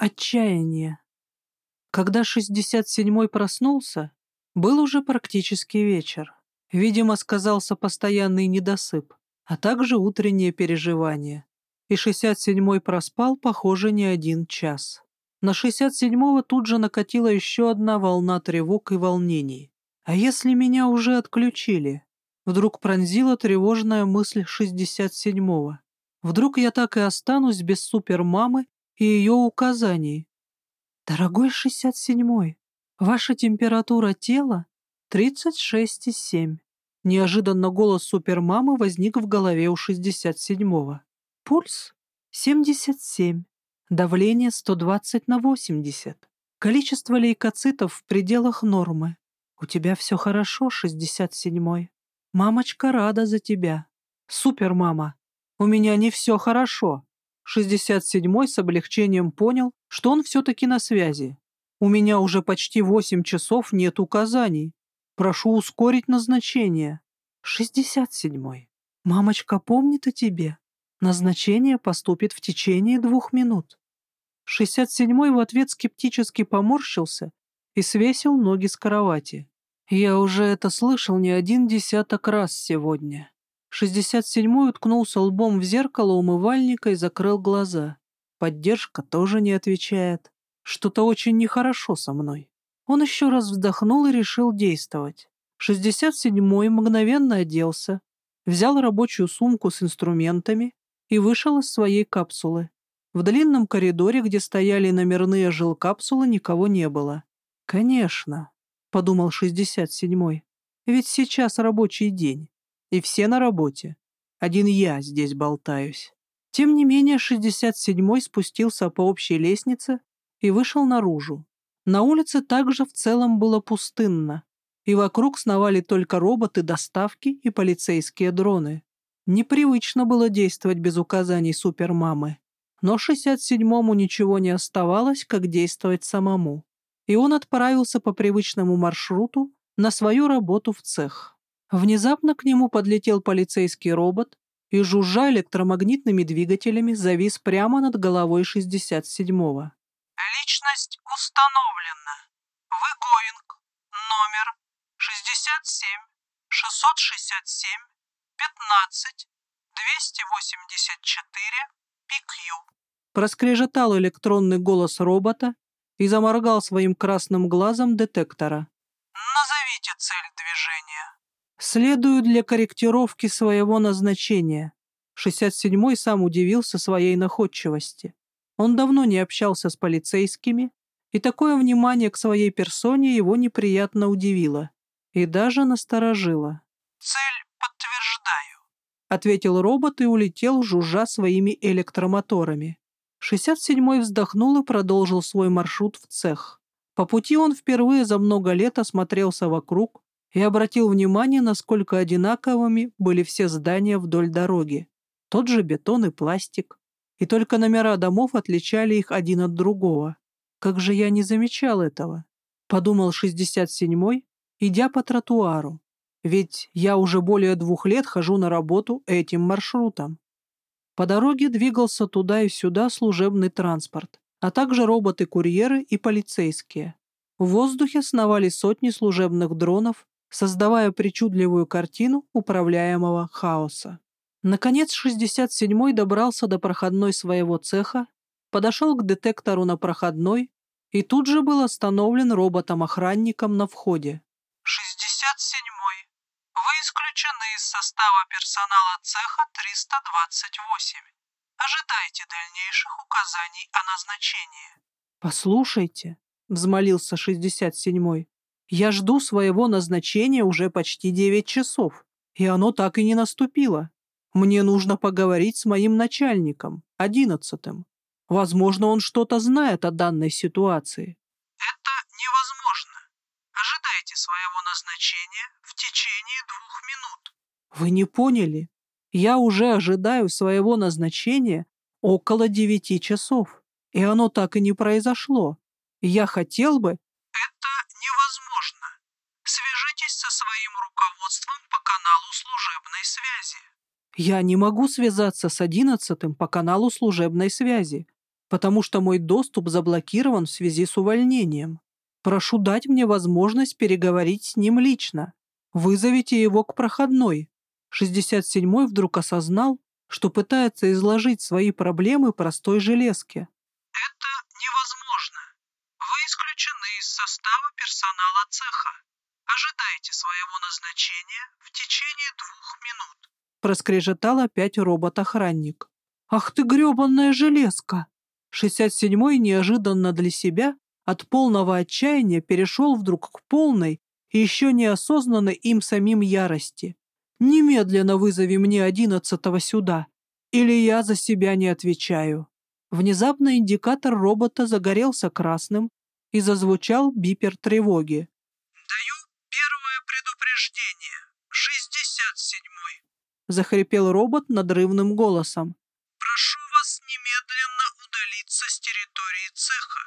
Отчаяние. Когда 67-й проснулся, был уже практически вечер. Видимо, сказался постоянный недосып, а также утреннее переживание. И 67-й проспал, похоже, не один час. На 67-го тут же накатила еще одна волна тревог и волнений. А если меня уже отключили? Вдруг пронзила тревожная мысль 67-го. Вдруг я так и останусь без супермамы и ее указаний. Дорогой 67-й, ваша температура тела 36,7. Неожиданно голос супермамы возник в голове у 67-го. Пульс 77. Давление 120 на 80. Количество лейкоцитов в пределах нормы. У тебя все хорошо, 67-й. Мамочка рада за тебя. Супермама. У меня не все хорошо. 67-й с облегчением понял, что он все-таки на связи. У меня уже почти 8 часов нет указаний. Прошу ускорить назначение. 67-й. Мамочка помнит о тебе. Назначение поступит в течение двух минут. 67-й в ответ скептически поморщился и свесил ноги с кровати. Я уже это слышал не один десяток раз сегодня. 67-й уткнулся лбом в зеркало умывальника и закрыл глаза. Поддержка тоже не отвечает. Что-то очень нехорошо со мной. Он еще раз вздохнул и решил действовать. 67-й мгновенно оделся, взял рабочую сумку с инструментами и вышел из своей капсулы. В длинном коридоре, где стояли номерные жилкапсулы, никого не было. «Конечно», — подумал 67-й, — «ведь сейчас рабочий день, и все на работе. Один я здесь болтаюсь». Тем не менее, 67-й спустился по общей лестнице и вышел наружу. На улице также в целом было пустынно, и вокруг сновали только роботы доставки и полицейские дроны. Непривычно было действовать без указаний супермамы. Но 67-му ничего не оставалось, как действовать самому. И он отправился по привычному маршруту на свою работу в цех. Внезапно к нему подлетел полицейский робот и, жужжа электромагнитными двигателями, завис прямо над головой 67-го. «Личность установлена. Вы Гоинг. Номер 67 667 15 284 PQ». Проскрежетал электронный голос робота и заморгал своим красным глазом детектора. «Назовите цель движения». «Следую для корректировки своего назначения». 67-й сам удивился своей находчивости. Он давно не общался с полицейскими, и такое внимание к своей персоне его неприятно удивило и даже насторожило. «Цель подтверждаю», — ответил робот и улетел, жужжа своими электромоторами. 67-й вздохнул и продолжил свой маршрут в цех. По пути он впервые за много лет осмотрелся вокруг и обратил внимание, насколько одинаковыми были все здания вдоль дороги. Тот же бетон и пластик, и только номера домов отличали их один от другого. Как же я не замечал этого? Подумал 67-й, идя по тротуару. Ведь я уже более двух лет хожу на работу этим маршрутом. По дороге двигался туда и сюда служебный транспорт, а также роботы-курьеры и полицейские. В воздухе сновали сотни служебных дронов, создавая причудливую картину управляемого хаоса. Наконец 67-й добрался до проходной своего цеха, подошел к детектору на проходной и тут же был остановлен роботом-охранником на входе. «67-й. Вы исключены из состава персонала цеха 328. Ожидайте дальнейших указаний о назначении». «Послушайте», — взмолился 67-й, «я жду своего назначения уже почти 9 часов, и оно так и не наступило. Мне нужно поговорить с моим начальником, одиннадцатым. Возможно, он что-то знает о данной ситуации. Это невозможно. Ожидайте своего назначения в течение двух минут. Вы не поняли? Я уже ожидаю своего назначения около девяти часов, и оно так и не произошло. Я хотел бы... Это. Свяжитесь со своим руководством по каналу служебной связи. Я не могу связаться с одиннадцатым по каналу служебной связи. потому что мой доступ заблокирован в связи с увольнением. Прошу дать мне возможность переговорить с ним лично. Вызовите его к проходной». 67-й вдруг осознал, что пытается изложить свои проблемы простой железке. Это невозможно. Вы исключены из состава персонала цеха. Ожидайте своего назначения в течение двух минут. Проскрежетал опять робот-охранник. «Ах ты гребанная железка!» 67-й неожиданно для себя от полного отчаяния перешел вдруг к полной и еще неосознанной им самим ярости. Немедленно вызови мне одиннадцатого сюда, или я за себя не отвечаю». Внезапно индикатор робота загорелся красным и зазвучал бипер тревоги. Захрипел робот надрывным голосом. Прошу вас немедленно удалиться с территории цеха.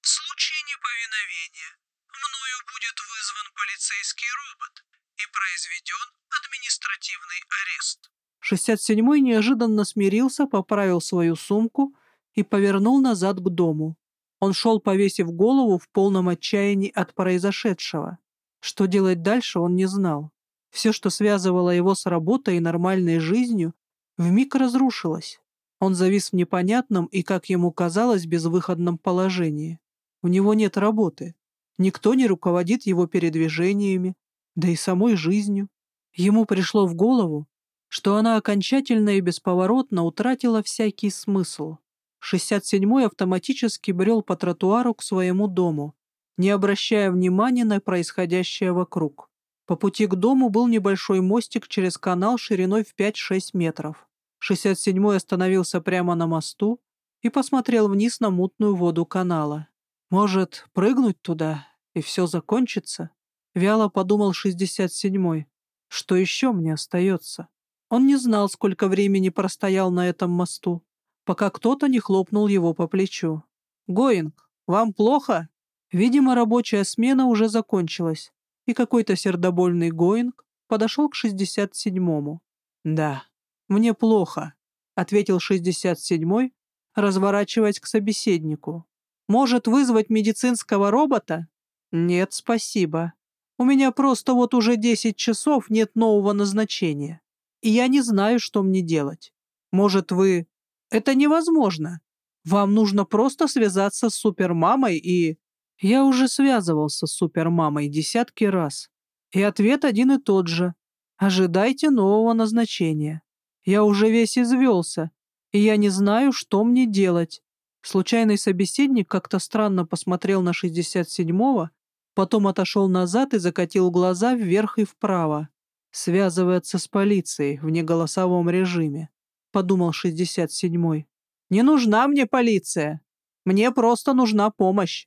В случае неповиновения мною будет вызван полицейский робот и произведен административный арест. 67-й неожиданно смирился, поправил свою сумку и повернул назад к дому. Он шел, повесив голову в полном отчаянии от произошедшего. Что делать дальше, он не знал. Все, что связывало его с работой и нормальной жизнью, вмиг разрушилось. Он завис в непонятном и, как ему казалось, безвыходном положении. У него нет работы. Никто не руководит его передвижениями, да и самой жизнью. Ему пришло в голову, что она окончательно и бесповоротно утратила всякий смысл. 67-й автоматически брел по тротуару к своему дому, не обращая внимания на происходящее вокруг. По пути к дому был небольшой мостик через канал шириной в 5-6 метров. 67-й остановился прямо на мосту и посмотрел вниз на мутную воду канала. «Может, прыгнуть туда, и все закончится?» Вяло подумал 67-й. «Что еще мне остается?» Он не знал, сколько времени простоял на этом мосту, пока кто-то не хлопнул его по плечу. «Гоинг, вам плохо?» Видимо, рабочая смена уже закончилась, и какой-то сердобольный Гоинг подошел к 67-му. «Да, мне плохо», — ответил 67-й, разворачиваясь к собеседнику. «Может вызвать медицинского робота?» «Нет, спасибо. У меня просто вот уже 10 часов нет нового назначения, и я не знаю, что мне делать. Может, вы это невозможно. Вам нужно просто связаться с супермамой и... Я уже связывался с супермамой десятки раз. И ответ один и тот же. Ожидайте нового назначения. Я уже весь извелся, и я не знаю, что мне делать. Случайный собеседник как-то странно посмотрел на 67-го, потом отошел назад и закатил глаза вверх и вправо. Связывается с полицией в неголосовом режиме подумал 67-й. «Не нужна мне полиция. Мне просто нужна помощь.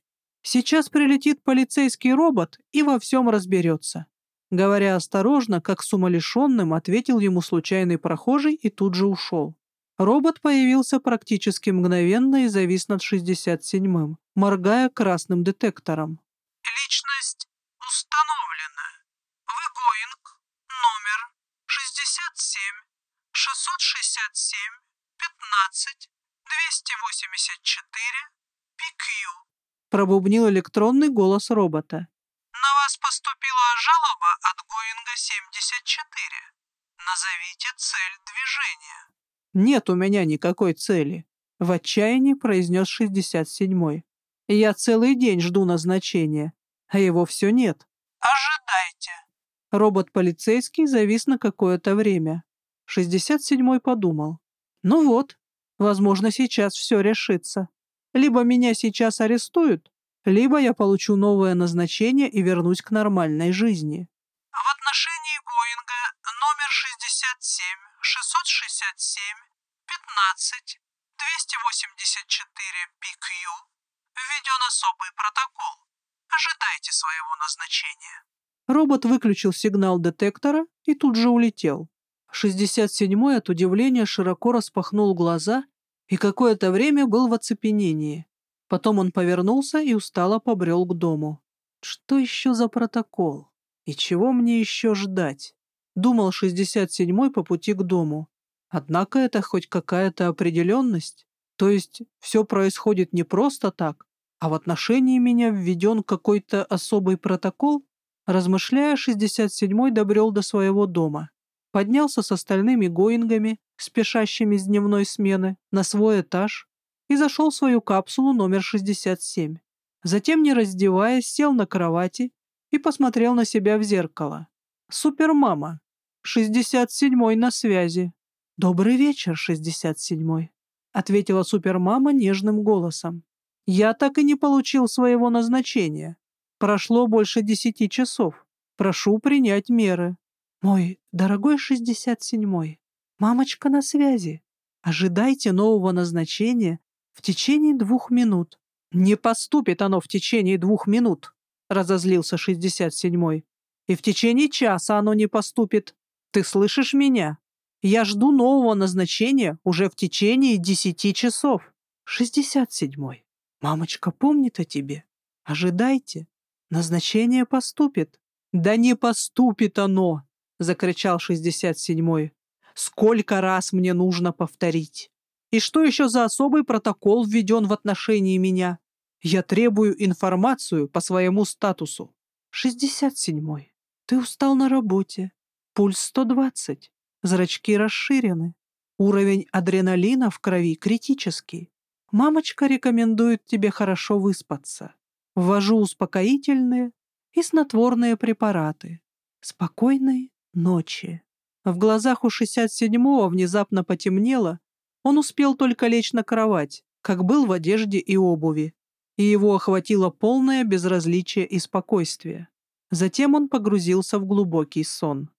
Сейчас прилетит полицейский робот и во всем разберется». Говоря осторожно, как с умалишенным, ответил ему случайный прохожий и тут же ушел. Робот появился практически мгновенно и завис над 67-м, моргая красным детектором. Личность установлена. Вы Гоинг, номер 67 667 15 284 PQ. Пробубнил электронный голос робота. На вас поступила жалоба от Гоинга 74. Назовите цель движения. Нет у меня никакой цели. В отчаянии произнес 67-й. Я целый день жду назначения, а его все нет. Ожидайте. Робот-полицейский завис на какое-то время. 67-й подумал. Ну вот, возможно, сейчас все решится. Либо меня сейчас арестуют, либо я получу новое назначение и вернусь к нормальной жизни. В отношении Боинга номер 67 667 15 284 PQ введен особый протокол. Ожидайте своего назначения. Робот выключил сигнал детектора и тут же улетел. 67-й от удивления широко распахнул глаза и какое-то время был в оцепенении. Потом он повернулся и устало побрел к дому. Что еще за протокол? И чего мне еще ждать? Думал 67-й по пути к дому. Однако это хоть какая-то определенность. То есть все происходит не просто так, а в отношении меня введен какой-то особый протокол? Размышляя, 67-й добрел до своего дома. Поднялся с остальными гоингами, спешащими с дневной смены, на свой этаж и зашел в свою капсулу номер 67. Затем, не раздеваясь, сел на кровати и посмотрел на себя в зеркало. «Супермама! 67-й на связи!» «Добрый вечер, 67-й!» — ответила супермама нежным голосом. «Я так и не получил своего назначения. Прошло больше десяти часов. Прошу принять меры». «Мой дорогой 67-й, мамочка на связи. Ожидайте нового назначения в течение двух минут». «Не поступит оно в течение двух минут», — разозлился 67-й. «И в течение часа оно не поступит. Ты слышишь меня?» Я жду нового назначения уже в течение десяти часов. Шестьдесят седьмой. Мамочка помнит о тебе. Ожидайте. Назначение поступит. Да не поступит оно, закричал шестьдесят седьмой. Сколько раз мне нужно повторить? И что еще за особый протокол введен в отношении меня? Я требую информацию по своему статусу. Шестьдесят седьмой. Ты устал на работе. Пульс сто двадцать. Зрачки расширены. Уровень адреналина в крови критический. Мамочка рекомендует тебе хорошо выспаться. Ввожу успокоительные и снотворные препараты. Спокойной ночи. В глазах у 67-го внезапно потемнело. Он успел только лечь на кровать, как был в одежде и обуви, и его охватило полное безразличие и спокойствие. Затем он погрузился в глубокий сон.